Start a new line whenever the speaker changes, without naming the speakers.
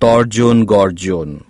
তর্জন গর্জন।